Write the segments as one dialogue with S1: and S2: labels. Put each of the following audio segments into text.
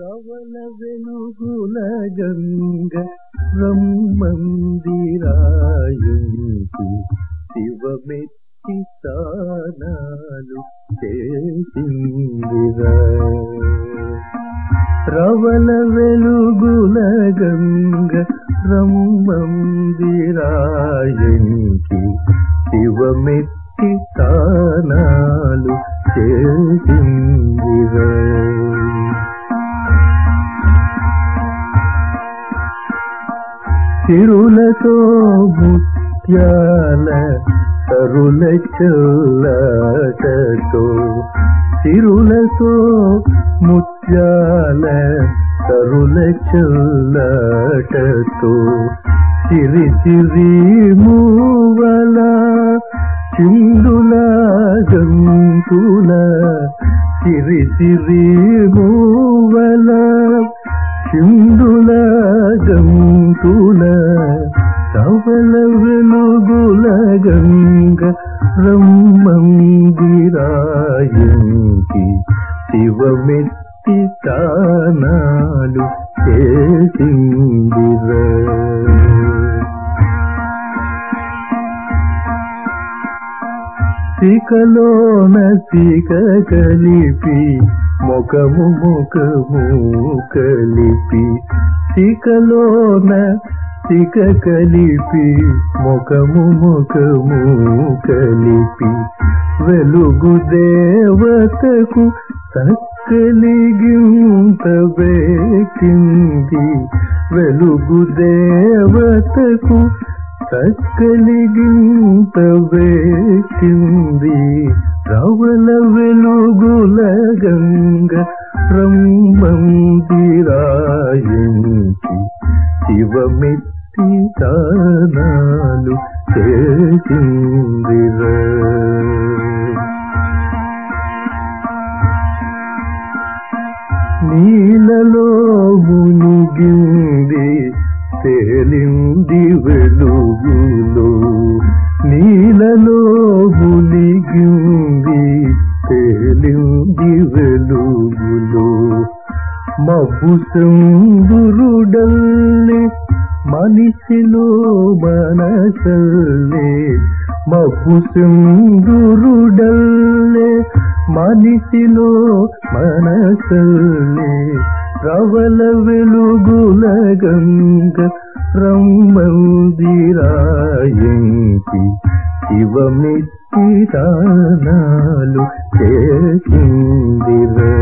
S1: రవల వెలుగుల గంగ రమ్మందిరాయించి శివమెత్తి స్థానాలు చేసిందిరా. రవల వెలుగుల గంగ రమ్మందిరాయించి శివమెత్తి స్థానాలు చేసిందిరా. సిరులతో ముత్యాల సరుల చెల్లటతో సిరులతో ముత్యాల సరుల చెల్లటతో సిరి సిరి మూవల చిందుల గంతుల సిరి సిరి మూవల చిందుల గంతుల సవల వెలుగుల గంగ రమ్మందిరాయించి శివమెత్తి తానాలు చేసిందిర. సికలోన సిక కలిపి ముఖము ముఖము కలిపి సికలోన ఇక కలిపి ముఖము ముఖము కలిపి వెలుగు దేవతకు సక్కలిగింత వేకింది. వెలుగు దేవతకు సక్కలిగింత వేకింది. రవల వెలుగుల గంగ బ్రహ్మందిరాయించి శివమెత్తి తానాలు చేసిందిరా నీలలో మునిగింది తేలింది వెలుగులో. నీలలో మునిగింది తేలింది వెలుగులో. మబ్బు సందురుడల్లి మనిషిలో మనసల్లే మబ్బు సందురుడల్లే మనిషిలో మనసల్లే. రవల వెలుగుల గంగ రమ్మందిరాయంకి శివమెత్తి దానాలు చేసిందిరా.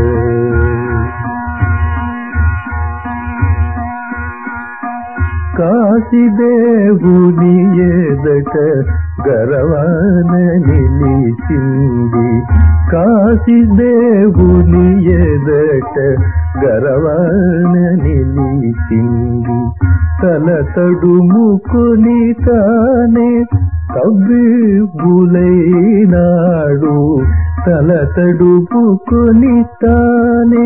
S1: దేవుని ఎదట గరవాన నిలిచింది. కాశీదేవుని ఎదట గరవాన నిలిచింది. తల తడుముకొని తానే కవ్విబులైనాడు తల తడుపుకొని తానే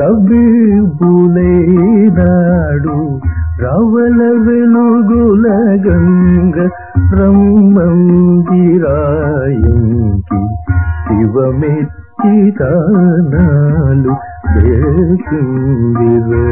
S1: కవ్విబులైనాడు రవల వెలుగుల గంగ బ్రహ్మందిరాయించి శివమెత్తి తానాలు చేసిందిరే